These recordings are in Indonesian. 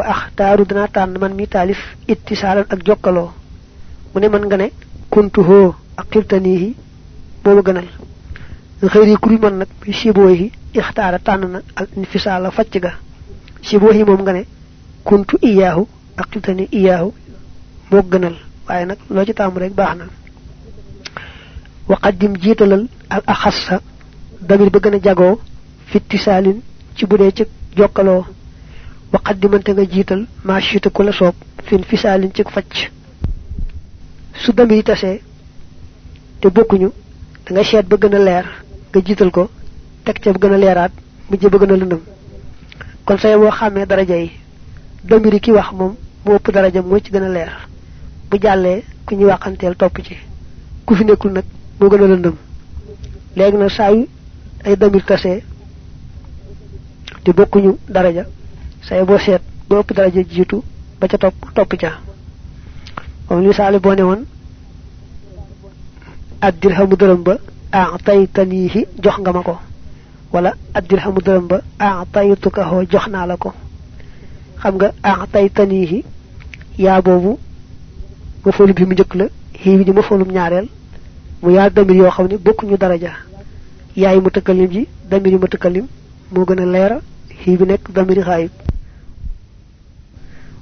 wa axtaaru dana tànn man mi taalif ittisaalan ak jokkaloo mu ne man nga ne kuntu hoo ak xirtaniihi booba gënal xëyri kuri man nag bi sibooyi ixtaara na al infisaala facc ga sibooyi moom nga ne kuntu iyaahu ak xirtani iyaahu moo gënal waaye nag loo ci tàmm rek baax na waqaddim jiitalal al axassa damir ba gën a jagoo fittisaalin ci bu dee ci jokkaloo waqaddimante nga jiital maa chita ku la soob fin fisaalin ci facc su damir yi tasee te bokkuñu da nga seet ba gën a leer nga jiital ko teg ca gën a leeraat mujj ba gën a lëndëm. Kon say boo xàmmee daraja yi damir yi ki wax moom mu ëpp daraja moo ci gën a leer. Bu jàllee ku ñuy waxanteel topp ci. Ku fi nekkul nag moo gën a lëndëm. Léegi nag saa yu ay damir tasee te bokkuñu daraja say boo seet ba ëpp daraja jiitu ba ca topp topp ca moom misaali boo ne woon addirhamu dërëm ba a'taytanihi jox nga ma wala addirhamu dërëm ba a'taytuka ho jox naa la ko. Xam nga a'taytanihi yaa boobu ma foolum bi mu njëkk la xii ma mu yaa damir yoo xam daraja. Yaay mu tëkkalim ji damir mu tëkkalim moo gën a bi xaayib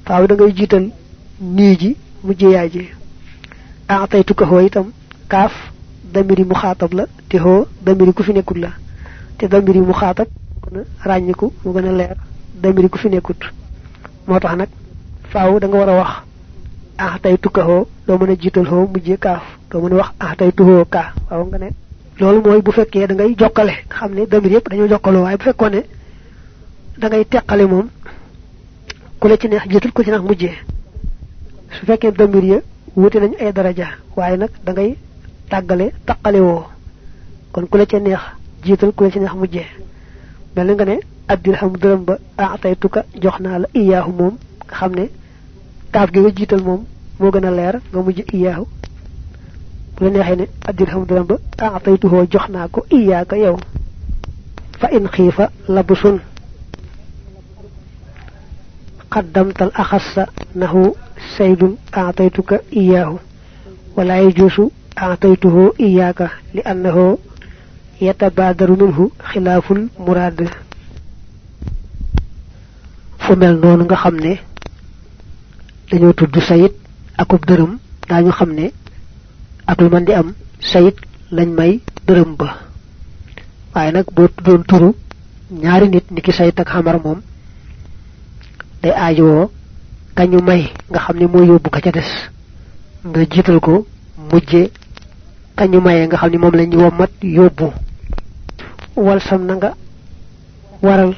faaw da ngay jiital nii ji mujj yaay ji. A'taytuka ho itam kaaf damiri mu xaatab la te hoo damiri ku fi nekkut la. Te damiri mu xaatab gën a ràññiku mu gën a leer damiri ku fi nekkut. Moo tax nag faaw da nga war a wax tey tukka hoo doo mën a jiital hoo mujjee kaaf. Doo mën a wax tey tuhoo kaa waaw nga ne loolu mooy bu fekkee da ngay jokkale nga xam ne damir yëpp dañoo jokkaloo waaye bu da ngay teqale moom ku la ci neex jiital ku ci neex mujjee su fekkee damir ya wuute nañ ay daraja waaye nag da ngay tàggale taqale woo. Kon ku la ca neex jiital ku la ci neex mujjee mel nga ne addirham dërëm ba tey tukka jox naa la iyaahu moom. Nga xam ne kaaf gi nga jiital moom moo gën a leer nga mujj iyaahu. Bu la neexee ne dërëm ba jox naa ko iyaaka yow. Fa in xiifa labsun nahu saydun aataytuka iyaahu wala yajuusu aataytuhu iyaaka li annahu yatabaadaru minhu xilaaful muraad fu mel noonu nga xam ne dañoo tudd sayit akub dërëm daañu xam ne ak lu mën di am sayit lañ may dërëm ba waaye nag boo tuddoon turu ñaari nit ni ki ak xamar moom day aajowoo kañu may nga xam ne moo yóbbu ka ca des. nga jiital ko mujje kañu maye nga xam ne moom wommat yóbbu. wal sam na nga waral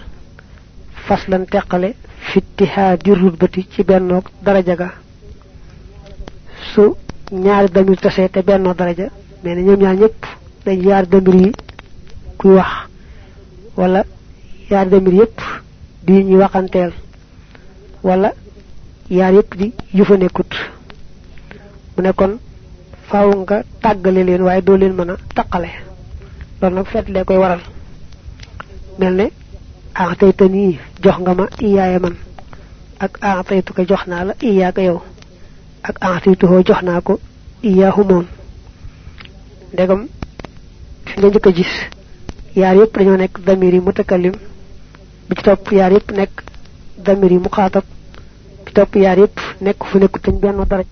faslan teqale fittihaadi rutbati ci bennoog daraja ga. su ñaari damir tasee te bennoo daraja mais ñoom ñaar ñëpp dañ yaari damir yi kuy wax. wala yaari damir yëpp di ñuy waxanteel wala yaar yëpp di yu fa nekkut mu ne kon faaw nga tàggale leen waaye doo leen mën a taqale. Loolu nag feet lee koy waral. Mel ne tey te nii jox nga ma iyaaya man. Ak teytu ko jox naa la iyaaka yow. Ak teytu ko jox naa ko iyaahu moom. Ndegam fi nga njëkk a gis yaar yëpp dañoo nekk damir yi bi ci topp yaar yëpp nekk damir yi mu xaatab bi topp yaar yëpp nekk fu nekk tañ bennoo dara.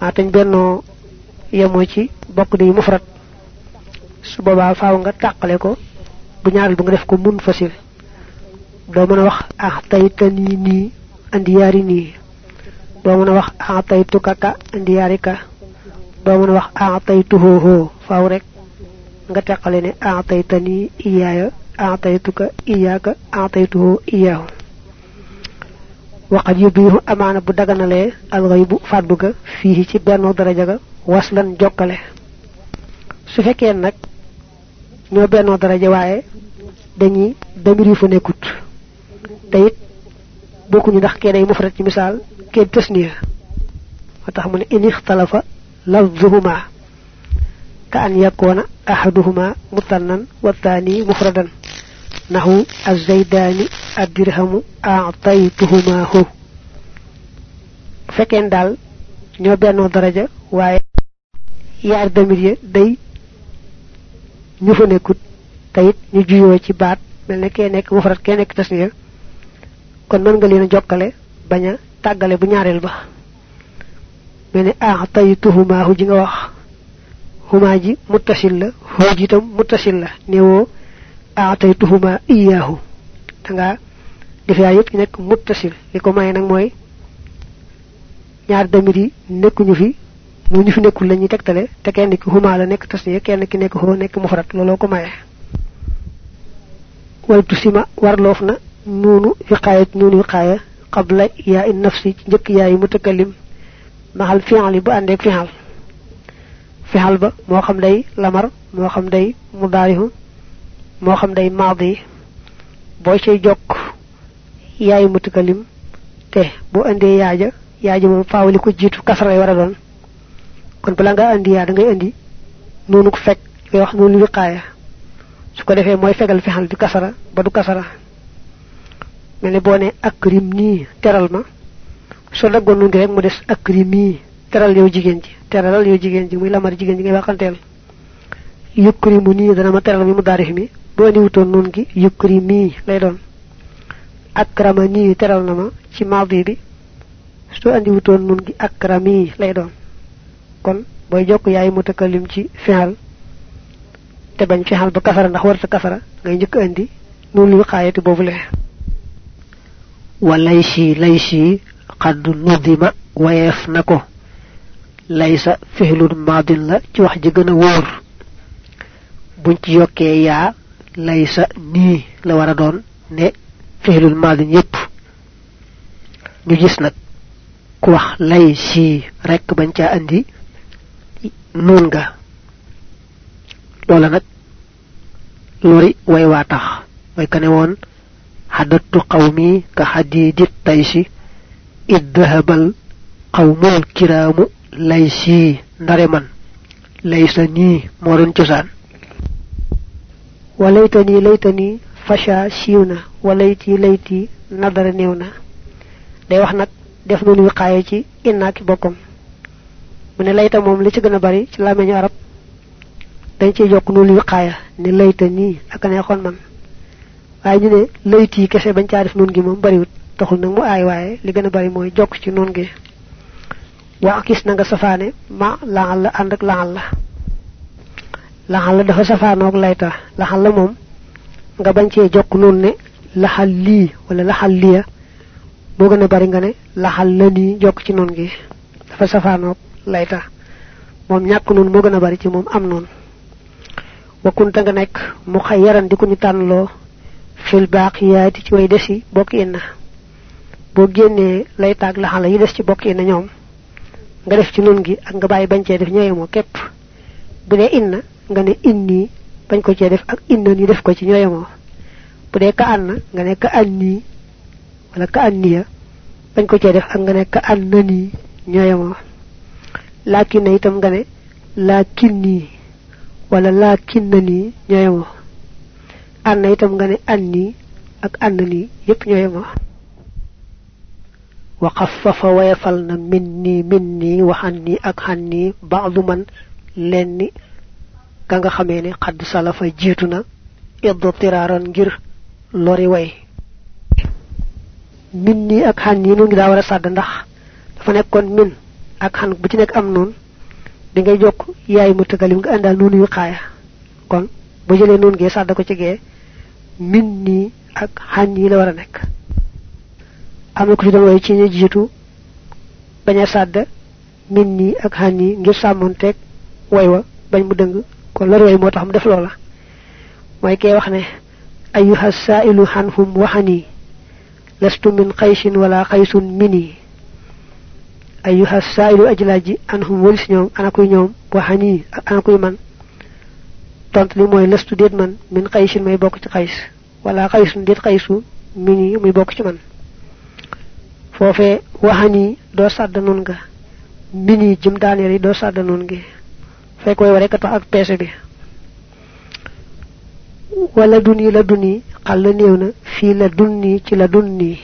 Ah tañ bennoo yemoo ci bokk di mufrat su boobaa faaw nga tàqale ko bu ñaareel bu nga def ko mun fasil doo mën a wax ah tey te nii nii andi yaari nii doo mën a wax ah tey tukaka andi yaari ka. Doo mën a wax ah tey tuhoohoo faaw rek nga teqale ne ah tey te nii iyaaya ah tey tuka iyaaka ah tey waqat yu biiru amaana bu daganalee alxay bu fàddu ga fii ci benn daraja ga waslan jokkale. Su fekkee nag ñoo bennoo daraja waaye dañuy damir yu fa nekkut. Te it bokkuñu ndax kee day mufrat ci misaal kee tasniya. Moo tax mu ne in ixtalafa lafzuhuma ka an ahaduhuma mutannan wa thani mufradan. Nahu azzaydani addirhamu a'taytuhumahu fekkeen daal ñoo bennoo daraja waaye yaar damir ya day ñu fa nekkut tayit ñu juyoo ci baat mel ne kee nekk mufrat kee nekk tasniya kon mën nga leen a jokkale bañ a tàggale bu ñaareel ba mel ne a'taytuhumahu ji nga wax huma ji muttasil la hoo ji itam muttasil la néewoo a'taytuhuma nga def yaa yëpp nekk muttasil li ko may nag mooy ñaar damir yi nekkuñu fi mu ñu fi nekkul la ñuy tegtale te kenn ki huma la nekk tasniya kenn ki nekk hoo nekk mufrat looloo ko maye. Wal tusima na qabla in nafsi ci njëkk yi mutakallim maxal fi'al bu fi'al. Fi'al ba xam day lamar moo xam day mudaarihu xam day boo cay jokk yaay mutakallim te boo andee yaaja yaaja moom faawali ko jiitu kasra war a doon. Kon bala nga andi yaa da ngay andi noonu ko fekk ngay wax noonu wiqaaya. Su ko defee mooy fegal fexal bi kasara ba du kasara. Mel ne boo ne akrim nii teral ma. Soo daggoon nun gi rek mu des akrim nii teral yow jigéen ji teralal yow jigéen ji muy lamar jigéen ji ngay waxanteel. Yukrimu nii dana ma teral mi mu daarif mi boo andi wutoon nun gi yukrimi lay doon akrama nii teral na ma ci bi soo andi wutoon nun gi akrami lay doon kon booy jokk yaay mutakallim ci fexal te bañ fexal ba kasara ndax warta kasara ngay njëkk andi noonu lu xaayati boobu le walaysi laysi qad nudima wayeef na ko. Laysa fihlun maadin la ci wax ji gën a wóor. Buñ ci yokkee yaa laysa nii la war a doon ne fihlul maadin yépp ñu gis nag ku wax lay rek bañ caa andi noon nga loola nag lori way waa tax. Way ka ne woon qawmi ka xadiidi taysi iddahabal qawmul kiraamu lay si ndare man. Laysa nii moo walaytani laytani fasha siiw na. Walayti layti nadara néew na. Day wax nag def noonu wiqaaye ci inna ki bokkam. Mu ne layta moom li ci gën a bari ci làmmeñu arab dañ ciy jokk noonu wiqaaya ne layta nii ak neexoon man. Waaye ñu ne layti kese bañ caa def gi moom bariwut. Taxul nag mu aay waaye li gën a bari mooy jokk ci noonu gi. Waa gis na nga safaane ma laxal la ànd ak laxal la laxal la dafa safaanoog layta laxal la moom nga bañ cee jokk noonu ne laxal lii wala laxal liya moo gën a bari nga ne laxal la nii jokk ci noonu gi. Dafa safaanoog layta moom ñàkk noonu moo gën a bari ci moom am noonu. Wakkunta nga nekk mu xay yaran di ko ñu tànnloo fil baaqiyaati ci way des yi inna boo génnee laytaag laxal la yi des ci bokk inna ñoom nga def ci noonu gi ak nga bàyyi bañ cee def ñooye moo képp. Bu dee inna nga ne inni bañ ko cee def ak inna ni def ko ci ñooye moo bu dee ka ànn nga ne ka anni wala ka anniya bañ ko cee def ak nga ne ka annani laakin na itam nga ne laakin nii wala laakin na nii ñooye moo ànn itam nga ne anni ak ànn nii yépp ñooye moo wa xafafa wayefal na min nii min nii ka nga xamee ne xadd salafa jiitu na iddu tiraaran ngir lori way. Min nii ak xan nii nu ngi daa war a ndax dafa nekkoon min ak xan bu ci nekk am noonu di ngay jokk yaay mu tëgalim nga àndaal noonu yu xaaya. Kon bu jëlee noonu gee sàdd ko ci gee min nii ak xan yi la war a nekk. Am na ko ci doon way ci ñu jiitu bañ a min nii ak xan yi ngir sàmmonteeg way wa bañ mu dëng kon lor way moo tax mu def loola. Mooy kee wax ne ayuha saailu xanhum waxani lastu min xaysin wala xaysun mini. Ayuha saailu ajlaaj ji anhum walis ñoom waxani ak ana kuy man. Tont li mooy lastu déet man min xaysin may bokk ci xays wala xaysun déet xaysu mini muy bokk ci man. Foofee waxani doo sàdd nun nga mini jëm daaneel nun gi fekk way wa rek a tax ak peese bi. Wala duni la duni xal la néew na fii la dunni ci la dunni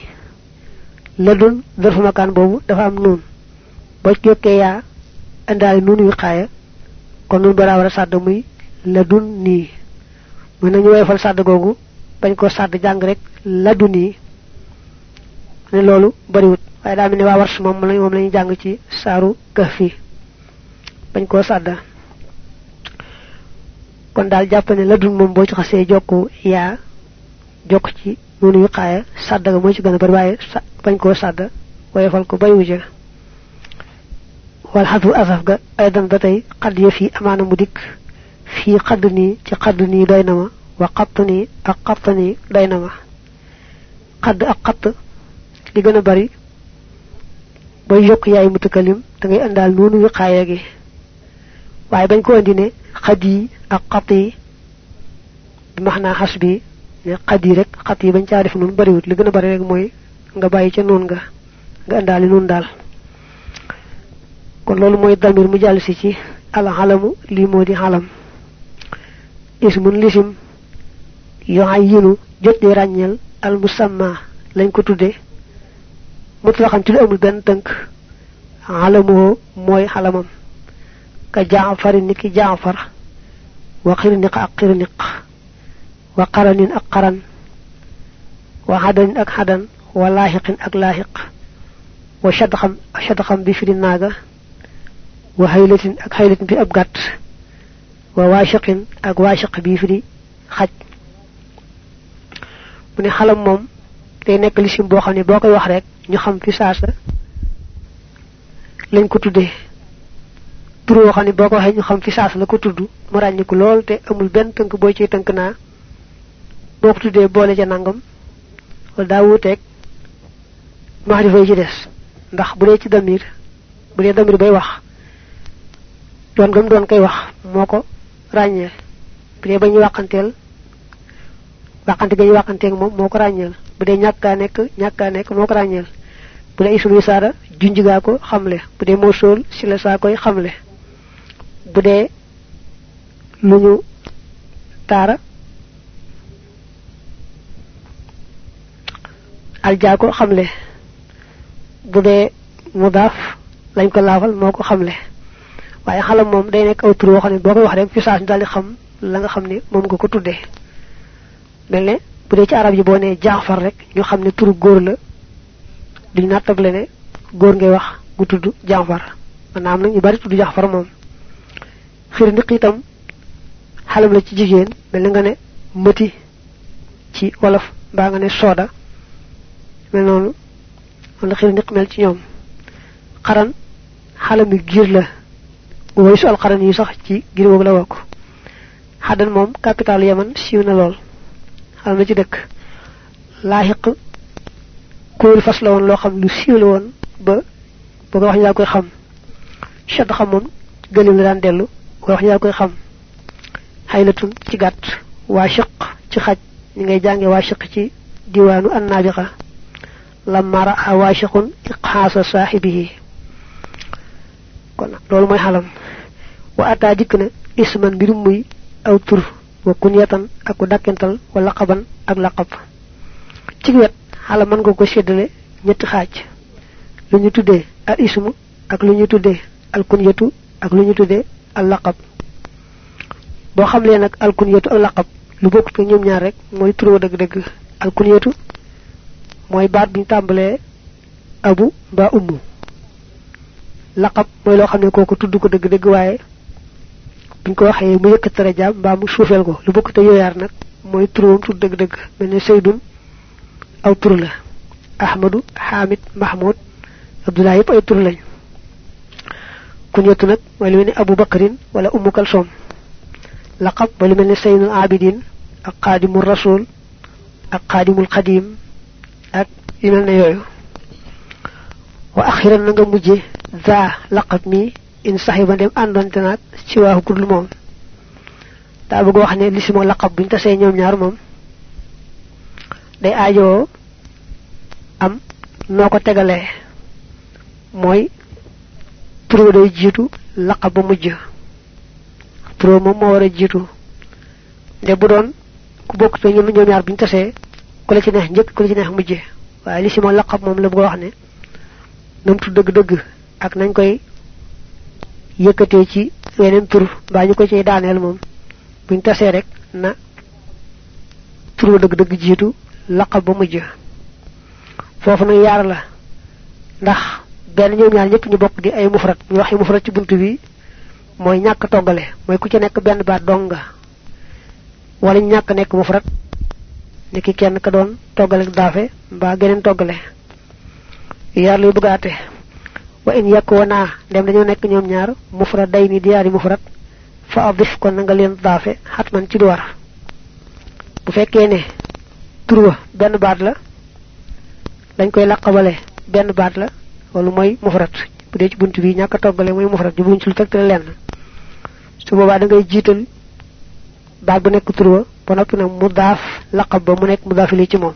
la dun zarfu makaan boobu dafa am nuun. Boo ci yokkee yaa indaale yu xaaya kon nun balaa war a sàdd muy la dun nii mu nañu woyofal sàdd googu bañ ko sàdd jàng rek la dun nii ne loolu bariwut waaye daa mel ne waa wars moom lañ moom lañu jàng ci fi bañ sàdda kon daal jàpp ne la dun moom boo ci xasee jokku yaa jokk ci noonu yu xaaya sàdd ga moo ci gën a bari waaye bañ koo sàdd woyofal ko bariwu ja wal xadu asaf ga aydan ba tey xadd ya fii amaana mu dikk fii xadd nii ci xadd nii doy na ma wa xatt nii ak xatt nii doy na ma. Xadd ak xatt li gën a bari booy yokk yaay mutakalim da ngay àndaal noonu yu xaaya gi. Waaye bañ ko ak xat yi bi max naa xas bi ne xad yi rek xat yi bañ caa def noonu bariwut li gën a bari rek mooy nga bàyyi ca noonu nga nga àndaali noonu daal kon loolu mooy damir mu jàll si ci al xalamu lii moo di ismun lisim yoo ay yinu jot di ràññeel al musamma lañ ko tudde mutlaqan ci lu amul benn tënk xalamoo mooy xalamam ka jaafari ni ki jaafar وقرنق أقرنق وقرن أقرن. وعدن أكحدا ولاحق أكلاحق وشدخم أشدخم بفر الناقة وهيلة أكهيلة بأبقات وواشق أكواشق بفر خج. من خلم موم تي نيك لي سيم بوخاني. بوكاي واخ رك ني خام في ساسا لين كو تودي tur woo xam ne boo ko waxee ñu xam fi saasa la ko tudd mu ràññiku lool te amul benn tënk boo ciy tënk naa. Boo ko tuddee boole nangam yi ci des. Ndax bu ci damir bu dee damir bay wax doon gam doon koy wax moo ko ràññeel bu dee ba ñu wàqanteel wàqante ga ñu wàqanteeg moom moo ko bu dee ñàkkaa nekk ñàkkaa nekk moo ko ràññeel. Bu dee ismu saara junj gaa ko xamle. Bu sool si la koy xamle bu dee lu ñu taara aljaa ko xamle. bu dee mudaaf lañ ko laafal moo ko xamle. waaye xalam moom day nekk aw tur woo xam ne boo koy wax rek fi saas daal xam la nga nga ko ci arab yi jaafar rek ñu turu góor la duñ nattable ne góor ngay wax gu tudd jaafar. maanaam nag ñu bari jaafar xir ndiq itam xalam la ci jigéen mel ni nga ne mëti ci wolof mbaa nga ne sooda mel noonu wala xir mel ci ñoom. Xaran xalami giir la. Woy su alxaran yi sax ci giir boobu la bokk. Xaddan moom capital yaman siiw na lool. Xalam la ci dëkk. Laaxiq kuréel fas la woon loo xam lu siiw la woon ba ba nga wax ñu koy xam. Moom gëlim la daan dellu wax daa koy xam. Xaylatun ci gàtt waashiq ci xaj. Ñi ngay jànge waashiq ci diwaanu annaabiqa. Lamma raa waashiqun iqxaasa saaxibihi. Kon loolu mooy xalam. Wa ataa dikk na isman mbirum muy aw tur wa kunyatan ak dakkental wa laqaban ak laqab. Ci wet xalam mën nga ko séddale ñetti xaaj. Lu ñu al ismu ak lu ñu al kunyatu ak lu ñu al laqab boo xamlee nag al kunyatu ak laqab lu bokk ko ñoom ñaar rek mooy turoo dëgg-dëgg. Al kunyatu mooy baat bi ñu tàmbalee abu mbaa ummu. Laqab mooy loo xam ne kooku tudd ko dëgg-dëgg waaye buñ ko waxee mu yëkkat darajaam mbaa mu suufeel ko. Lu bokk te yooyaar nag mooy turoom tudd dëgg-dëgg. Mel ne saydun aw tur la. Ahmadu hamid mahmud abdullah yëpp ay tur lañ kunyatu nag mooy lu mel ne abu bakarin wala ummu kalsoom laqab mooy lu mel ne saynul abidin ak xaadimul rasul ak xaadimul xadim ak yu mel ne yooyu. Wa axiran na nga mujje za laqab mi in saxiba dem àndoonte naag ci waaxu kudul moom. Daa bëgg wax ne li si moo laqab buñ tasee ñoom ñaar moom day aajoo am noo ko tegalee turo day jiitu laqab ba mujj. Turo moom moo war a jiitu. Nde bu doon ku bokk te ñoom ñoom ñaar buñ tasee ku la ci neex njëkk ku la ci neex mujje waaye li si mo laqab moom la bëgg wax ne nam tu dëgg-dëgg ak nañ koy yëkkatee ci weneen tur mbaa ñu ko ciy daaneel moom. Buñ tasee rek na tur wa dëgg-dëgg jiitu laqab ba mujj. Foofu nag yaar la ndax benn ñoom ñaar ñëpp ñu bokk di ay mufrat ñu waxi mufrat ci buntu bi mooy ñàkk toggale. Mooy ku ci nekk benn baat dong nga. Wala ñàkk nekk mufrat ni ki kenn ka doon toggale daafe mbaa geneen toggale. Yaar luy bëggaate wa in yakuna dem dañoo nekk ñoom ñaar mufrad day ni diyaari mufrad fa adif kon nga leen daafe hatman ci du bu fekkee ne tur wa benn baat la dañ koy laqabale benn baat la wala mooy mufrad bu dee ci buntu bi ñàkk toggale mooy mufrad ji buñ ci lu tegtale lenn. Su boobaa da ngay jiital baat bu nekk tur wa ba noppi nag mu daaf laqab ba mu nekk mu ci moom.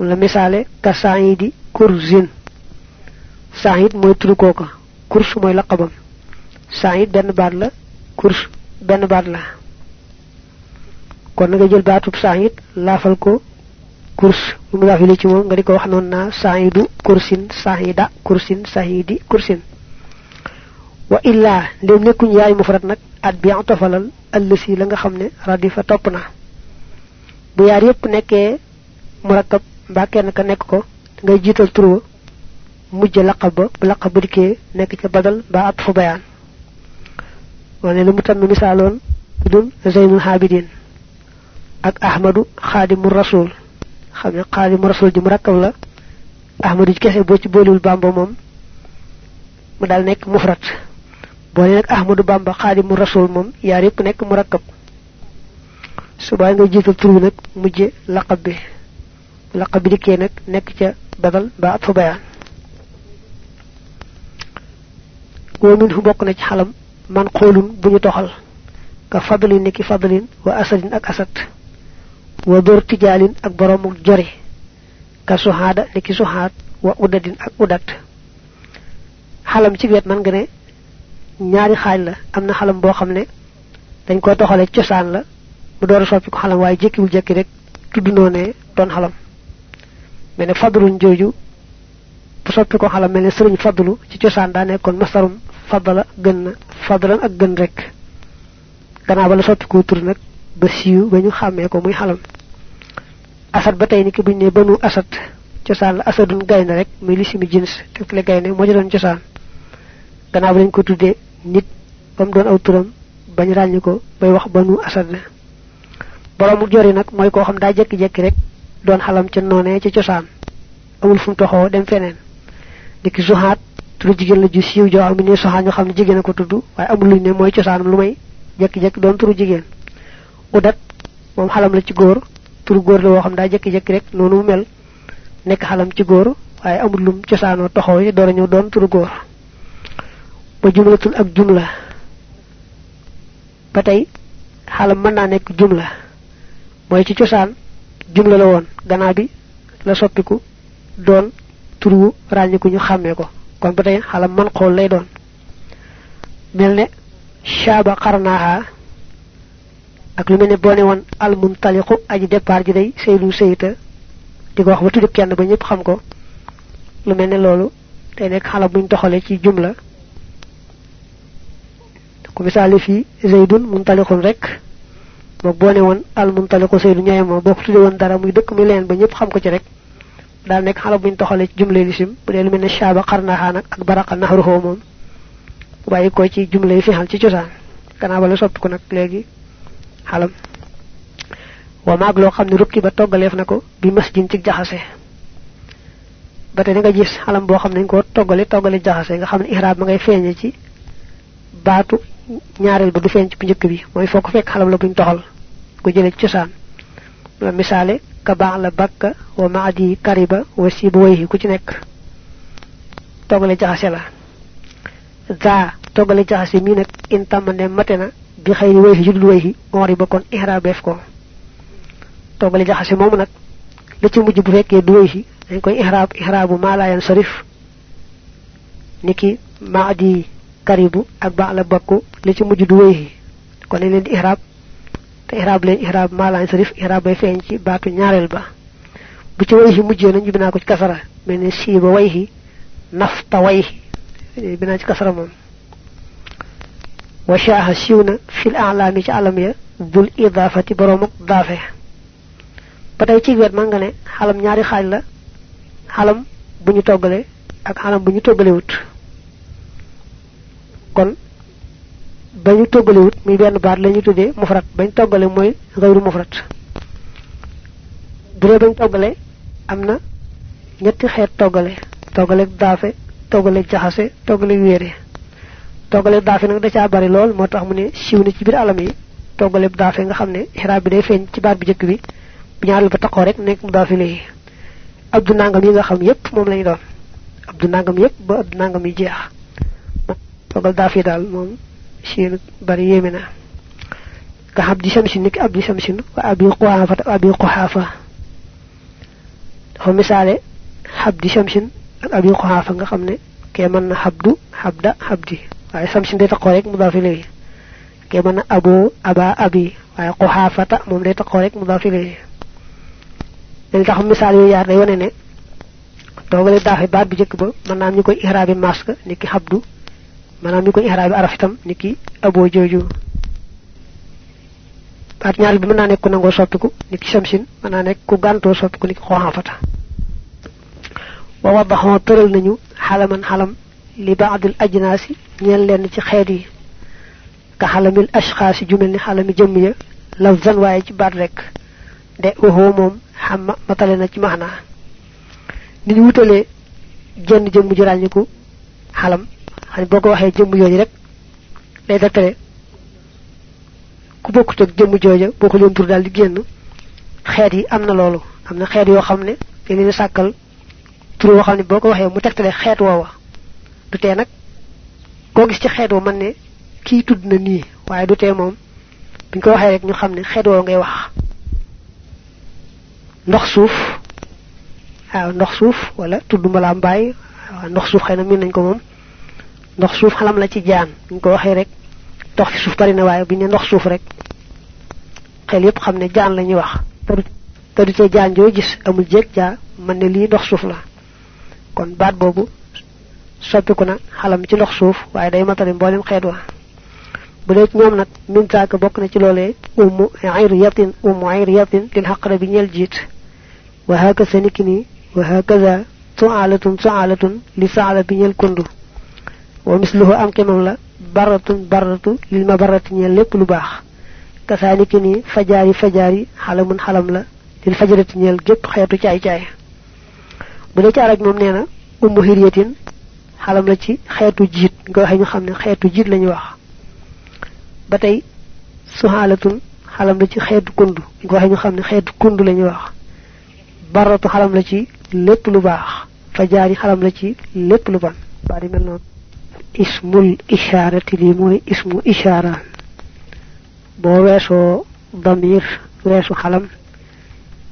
La ka saidi kurzin said mooy turu kooka. Kurs mooy laqabam. Said benn baat la kurs benn baat la. Kon nga jël baatub said laafal ko kurs. Mu daafili ci moom nga di ko wax noonu naa saidu kursin sahida kursin sahidi kursin. Wa illa ndem nekkuñ yaay mufrad nag at bi tofalal ëllësi la nga xam ne radifa topp na. Bu yaar yépp nekkee murakkab mbaa kenn ka nekk ko ngay jiital turu mujj laqab ba ba nekk badal ba at fu bayaan. Wane lu mu misaaloon dun zeynul habidin ak ahmadu xaadimu rasul xam ne xaadimu rasul ji mu rakkab la ahmadu ci kese boo ci boolul bamba moom mu dal nekk mufrat boo ne nag ahmadu bamba xaadimu rasul moom yaar yépp nekk mu rakkab su baa nga jiital tur nag mujje laqab bi. Laqab bi dikkee nag nekk ca badal ba fa bayaan wa min fu bokk na ci xalam man xoolun bu ñu toxal. Ka fadlin niki fadlin wa asadin ak asat wa dor tijaalin ak boroomu jori ka suhaada niki suhaat wa udadin ak udat xalam ci wet man nga ñaari xaaj la. Am na xalam boo xam ne dañ ko toxale cosaan la. Mu door soppi ko xalam waaye jékkiwul jékki rek tudd noo ne doon xalam. Mel ne fadlun jooju bu soppi ko xalam mel ne sëriñ fadlu ci cosaan daa nekkoon masarum fadala gën na fadlan ak gën rek. Gannaaw ba soppi ko tur nag ba siiw ba ñu xàmmee ko muy xalam. Asad ba tey ni ki buñ ne banu asad cosaan la asadun gaynde rek muy lisimi jins te le gaynde moo ci doon cosaan. Gannaaw lañ ko tuddee nit ba mu doon aw turam bañ ràññi ko bay wax banu asad la. Boroomu jori nag mooy koo xam daa jekki-jekki rek doon xalam ca noonee ca cosaan. Amul fu mu toxoo dem feneen. Dikki suhaat turu jigéen la ju siiw joo xam ne suhaat ñoo xam ne jigéen a ko tudd waaye amul luñ ne mooy cosaanam lu may jekki-jekki doon turu jigéen udat moom xalam la ci góor turu góor la woo xam daa jekki-jekki rek noonu mu mel nekk xalam ci góor waaye amul lum cosaanoo toxoo yi door a ñëw doon turu góor. Ba jumlatul ak jumla. Ba xalam mën naa nekk jumla. Mooy ci cosaan jumla la woon. Gannaaw bi la soppiku doon turu ràññiku ñu xàmmee ko. Kon ba xalam man xool lay doon. Mel ne shaaba xarnaaha ak lu mel ne boo ne woon al muntaliqu aji départ ji day seylu seyta di ko wax ba tudd kenn ba ñëpp xam ko. Lu mel ne loolu day nekk xalam buñ doxale ci jumla. Ku misaali fii zeydun muntaliqun rek moog boo ne woon al muntaliqu seydu ñooy moo boo ko tudde woon dara muy dëkk muy leen ba ñëpp xam ko ci rek. Daal nekk xalam buñ doxale ci jumla lisim bu lu mel ne shaaba xarnaaha nag ak baraqa naxruhoo moom. Bàyyi ko ci jumla fi xal ci cosaan. Gannaaw ba la soppi ko nag léegi xalam wa maag loo xam ne rukki ba toggaleef na ko bi masjin ci jaxase. Ba tey nga gis xalam boo xam ne dañ ko toggale toggale jaxase nga xam ne ihraab ma ngay feeñe ci baatu ñaareel ba du feeñ ci njëkk bi. Mooy foo ko fekk xalam la buñ toxal ko jële cosaan. La misaale ka baax bakka wa maadi kariba wa siiba wayhi ku ci nekk. Toggale jaxase la. Za toggale jaxase mii nag in tàmmande mate na bi xëy ni wayhi judul wayhi ori ba kon ihraabeef ko toggale jaxase moomu nag la ci mujj bu fekkee du wayhi dañ koy ihraab ihraabu maalaayan sarif niki maadi karibu ak baax la bakku li ci mujj du wayhi kon dañ leen di ihraab te ihraab leen ihraab maalaayan sarif ihraab bay feeñ ci baatu ñaareel ba bu ci wayhi mujjee nañu binaa ko ci kasara mel ne siiba wayhi nafta wayhi binaa ci kasara moom wa shaaha siiw na fil alaami ci alam ya dul idaafati borom ak daafe ba tey ci wet man nga ne xalam ñaari xaaj la xalam bu ñu toggale ak xalam bu ñu toggale wut kon bañu toggale wut muy benn baat lañu tuddee mufrat bañ toggale mooy gayru mufrat bu dee bañ toggale am na ñetti xeet toggale toggale daafe toggale jaxase toggale wéere toggale daafe nag da caa bari lool moo tax mu ne siiw ci biir alam yi. Toggale daafe nga xam ne xiraab bi day feeñ ci baat bu jëkk bi bu ñaareel ba taxoo rek nekk mu daafi léegi abdu nangam yi nga xam yépp moom lañu doon. Abdu nangam yépp ba abdu nangam yi jeex. Toggal daaf yi daal moom siin bari yéeme na. Nga xam di samsin niki abdi samsin wa abi quhafa ak abi quhafa dafa misaale habdi samsin ak abi quhafa nga xam ne kee mën na habdu habda habdi waaye samsin day taxoo rek mu daafi léegi kee mën abo aba abi? Waaye quhafata moom day taxoo rek mu daafi léegi dañ tax misaal yooyu yaar day wane ne toogale daafe baat bi jëkk ba mën naa am ñu koy ihraabi maska niki habdu. Maanaam ñu koy ihraabi araf itam niki abo jooju baat ñaar bi mën naa nekk ku? Nangoo soppiku niki samsin mën naa nekk ku gàntoo soppiku niki xoxaafata wa wadaxoo tëral nañu xalaman xalam li baadil ajnaasi ñeel lenn ci xeet yi. Ka xalamil ashxaasi ju mel ni xalami jëmm ya lafzan waaye ci baat rek. De waxoo moom xam matale na ci maana ni ñu wutalee jenn jëmm ju ràññiku xalam. Xam boo ko waxee jëmm jooju rek day tegtale ku bokkut ak jëmm jooja boo ko leen tur daal di génn xeet yi am na loolu. Am na xeet yoo xam ne dañ leen sàkkal tur woo xam ne boo ko waxee mu tegtale xeet woowa. Du tee nag koo gis ci woo man ne kii tudd na nii waaye du tee moom. Buñ ko waxee rek ñu xam ne woo ngay wax. Ndox suuf waaw ndox suuf wala tudd mbala mbaay waaw ndox suuf xëy na miin nañ ko moom. Ndox suuf xalam la ci jaan buñ ko waxee rek ndox ci suuf bari na waaye buñ ne ndox suuf rek xel yépp xam ne jaan la ñuy wax. Te du cee jaan joo gis amul jéeg jaa man ne lii ndox suuf la. Kon baat boobu soppiku na xalam ci ndox suuf waaye day matali mboolem xeet wa bu dee ñoom nag min saaka bokk na ci loolee ummu ayru yatin ummu ayru yatin lil xaqra bi ñeel jiit wa haka sa niki nii wa hakaza sualatun li saala bi ñeel kundu wa misluhu am kemam la baratun baratu lil ma barati ñeel lépp lu baax kasaaniki nii fajaari fajaari xalamun xalam la lil fajarati ñeel gépp xeetu caay caay bu dee ci arab moom nee na ummu hiriyatin xalam la ci xeetu jiit nga waxee ñu xam ne xeetu jiit lañu wax ba tey xalam la ci xeetu kundu nga waxee ñu xam ne xeetu kundu lañu wax baratu xalam la ci lépp lu baax fajaari xalam la ci lépp lu ban baa di mel noonu ismul ishaarati lii mooy ismu ishaara boo weesoo damir weesu xalam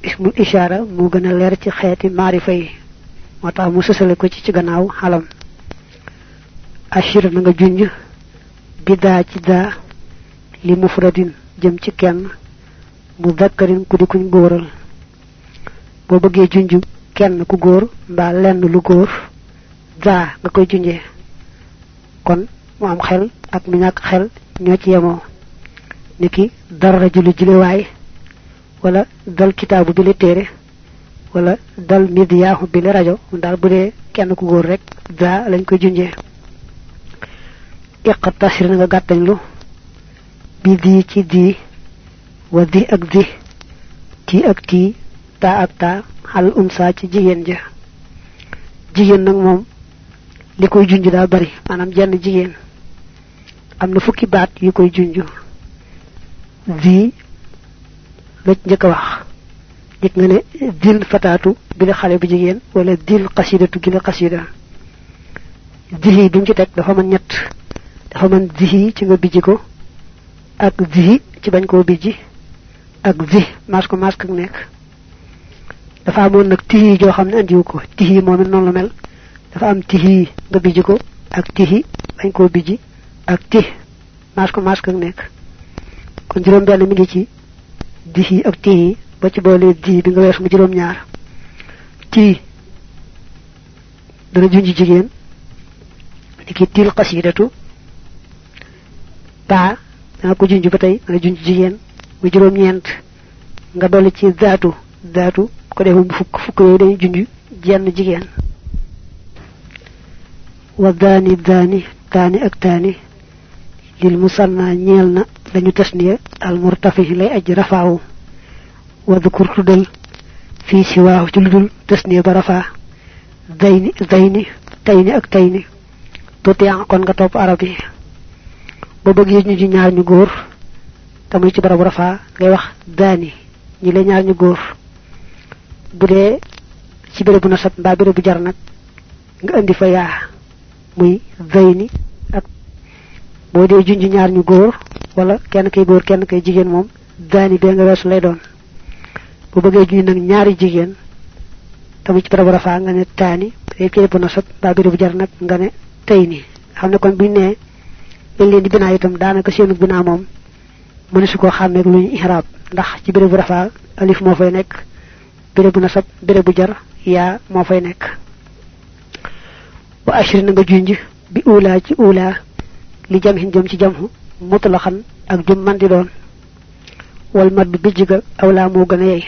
ismul ishaara moo gën a leer ci xeeti maarifa yi moo mu ko ci ci gannaaw xalam ashir na nga junj bidaa ci daa li mufradin jëm ci kenn mu dakkarin ku di kuñ góoral. Boo bëggee junj kenn ku góor mbaa lenn lu góor daa nga koy junjee. Kon mu am xel ak mu ñàkk xel ñoo ci yemoo. Niki dal rajulu jilewaay wala dal kitaabu bi la téere wala dal midiyaahu bi la rajo daal bu dee kenn ku góor rek daa lañ koy junjee iqat tasir na nga gàttañlu bi di ci di wa di ak di tii ak tii taa ak taa xal unsa ci jigéen ja. Jigéen nag moom li koy junj daa bari maanaam jenn jigéen. Fukki baat yu koy di la njëkk wax. Jëkk nga ne dil fataatu bi la xale bu jigéen wala dil xasidatu gi la xasida dihi ci teg dafa mën ñett dafa mën dihi ci nga bijji ko ak dihi ci bañ koo bijji ak di maas ko ak nekk dafa amoon nag tihi joo xam ne andiwu ko tihi moom it noonu la mel dafa am tihi nga bijji ko ak tihi bañ koo bijji ak ti maas ko ak nekk kon juróom benn mi ngi ci dihi ak tihi ba ci boole di bi nga weesu mu juróom ñaar tii dana junj jigéen niki til qasidatu ta dana ko junj ba tey dana junj jigéen mu juróom ñeent nga dolli ci zaatu zaatu ko defum fukk fukk yooyu day junj jenn jigéen. Wa daani daani taani ak taani lil musanna ñeel na dañu tasniya al murtafi lay aj rafaawu. Wa dhukur tudal fi siwaahu ci ludul tasniya ba rafaa. Zayni zayni tayni ak tayni. Tutiya kon nga topp arab ba bëggee ñu ci ñaar ñu góor tamuy ci barabu rafaa ngay wax daani ñi la ñaar ñu góor. Bu dee ci bérébu nasab mbaa bérébu jar nag nga indi fa yaa muy zayni ak boo dee junj ñaar ñu góor wala kenn kay góor kenn kay jigéen moom daani bee nga weesu lay doon. Bu bëggee junj nag ñaari jigéen tamu ci barabu rafaa nga ne taani day ci bérébu nasab mbaa bérébu jar nag nga ne tey ni xam ne kon buñ ne dañ leen di binaa itam daanaka seenu binaa moom. Mëne su ko xàmmeeg lu ñu ndax ci bérébu rafaa alif moo fay nekk bérébu nasab bérébu jar yaa moo fay nekk. Wa nga junj bi ula ci ula li jam hin jëm ci jamhu mutlaxan ak jum man di doon. Wal mat bi bijj ga awlaa moo gën yey.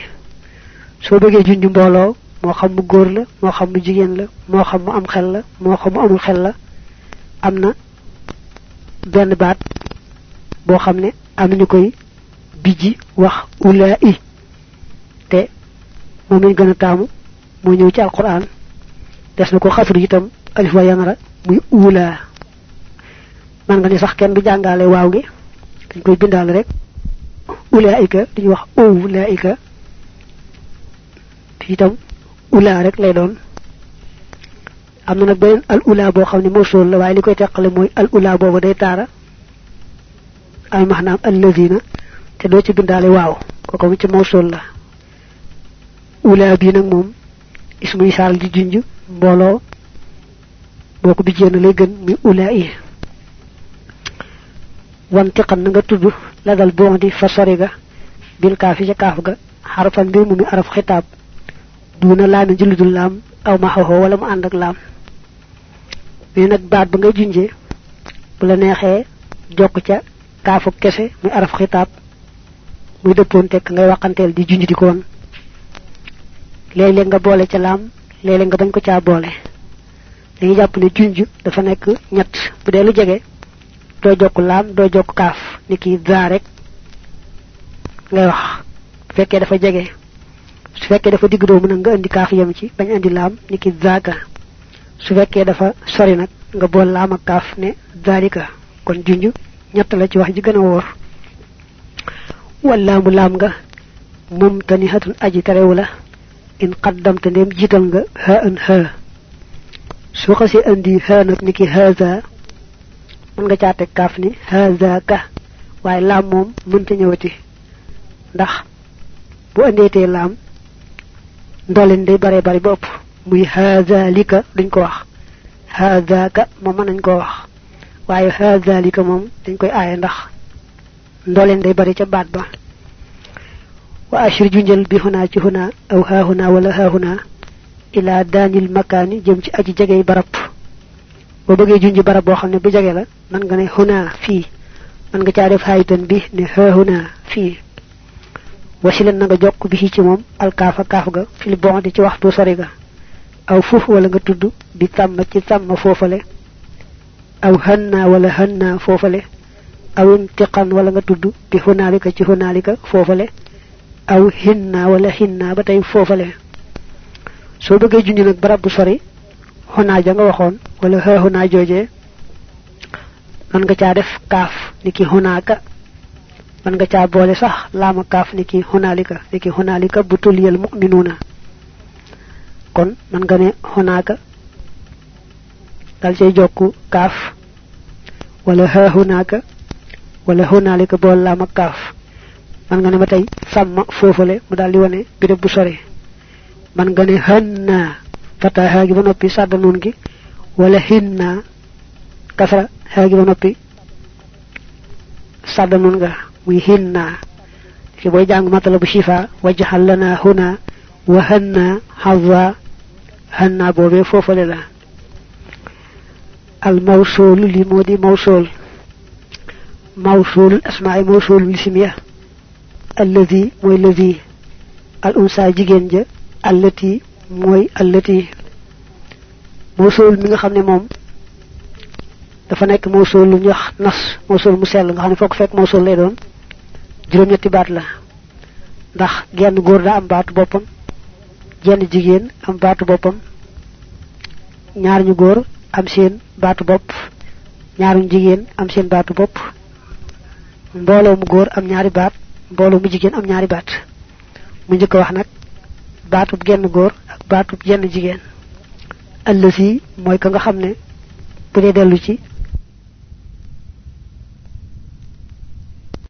Soo bëggee junj mbooloo moo xam mu góor la moo xam mu jigéen la moo xam mu am xel la moo xam mu amul xel la am na benn baat boo xam ne am nañu koy bijji wax ula i te moom lañ gën a taamu moo ñëw ci alquran des na ko itam alif wa yanara muy ula man nga ni sax kenn du jàngale waaw gi dañ koy bindaale rek. Ulaika dañuy wax ulaika itam ula rek lay doon am na nag beneen al ula boo xam ne mawsul la waaye li koy teqale al ula boobu day taara al maanaam allazina te doo ci bindaale waaw kooku mu ci mawsul la. Ula bi nag moom ismuy saal di junj mbooloo boo na lay gën muy ula yi wantiqan na nga tudd la dal di fa sori bil kaafi ca kaaf ga xarfan mbir mu mi araf xitaab duna laamin ci ludul aw ma xaxoo wala mu mais nag baat ba ngay junjee bu la neexee jokk ca kaafu kese muy araf xitaab muy dëppoon tekk ngay waxanteel di junj di ko woon. Nga boole ca laam léeg-léeg nga bañ ko caa boole. Dañuy jàpp ne junj dafa nekk ñett. Bu dee lu doo jokk laam doo jokk kaaf. Ni ki za rek ngay wax. Bu dafa jege su dafa digg doomu nag nga indi kaaf yem ci bañ indi laam ni ki su fekkee dafa sori nag nga bool laam ak kaaf ne zalika kon junj ñett la ci wax ji gën a wóor. Wallaamu laam nga aji terewu la in qaddamta ndem jiital nga ha an ha su xasee andi ha nag ni ki haza mën nga caa teg kaaf ni haza ka waaye laam moom mënta ñëwati. Ndax bu andeetee laam ndolin day bare bari ba ëpp muy haza lika duñ ko wax haza ka moom mën nañ ko wax waaye haza lika moom dañ koy aaye ndax ndolin day bari ca baat ba wa ashir junjal bi huna ci huna aw ha huna wala ha huna ila daanil makaani jëm ci aji jegey barab boo bëggee junj barab boo xam ne bu jege la man nga ne huna fii man nga caa def haytan bi ne ha huna fii wasilan na nga jokk bi ci moom alkaafa kaaf ga fil bon di ci waxtu sori ga aw fuuf wala nga tudd bi tàmm ci tàmm foofale. Aw hanna wala hanna foofale. Aw intiqan wala nga tudd bi hunaalika ci hunaalika foofale. Aw hinna wala hinna ba tey foofale. Soo bëggee junj nag barab bu sori xunaa ja nga waxoon wala joojee man nga caa def kaaf ni ki man nga caa boole sax laama kaaf ni ki xunaalika ni ki muminuuna kon man nga ne xunaaka dal cay jokku kaaf. Wala xaa xunaaka wala xunaalika boole laama kaaf. Man nga ne ba tey sàmm foofale mu daal di wane béréb bu sori man nga ne hanna. Fata xaagi ba noppi gi. Wala hinna. Kasra xaagi ba noppi sàdda nga muy hinna. Ci jàng matala bu shifa wajhal lana huna wa hanna أن أبو بيفوف للا الموصول لمودي موصول. موصول أسماء موصول بالسمية الذي موي الذي. الأنسى جيجنج التي موي التي. موصول من خمني موم. دفنك موصول نيخ نص. موصول مسيل غاني فوق فك موصول ليدون جرم يتبات لا. دخ جيان غور دا أمبات بوبم jenn jigéen am baatu boppam. Ñaar ñu góor am seen baatu bopp. Ñaaruñ jigéen am seen baatu bopp. Mbooloo mu góor am ñaari baat. Mbooloo mu jigéen am ñaari baat. Mu njëkk wax nag baatub genn góor ak baatub jenn jigéen. Allasi mooy ka nga xam ne bu dee dellu ci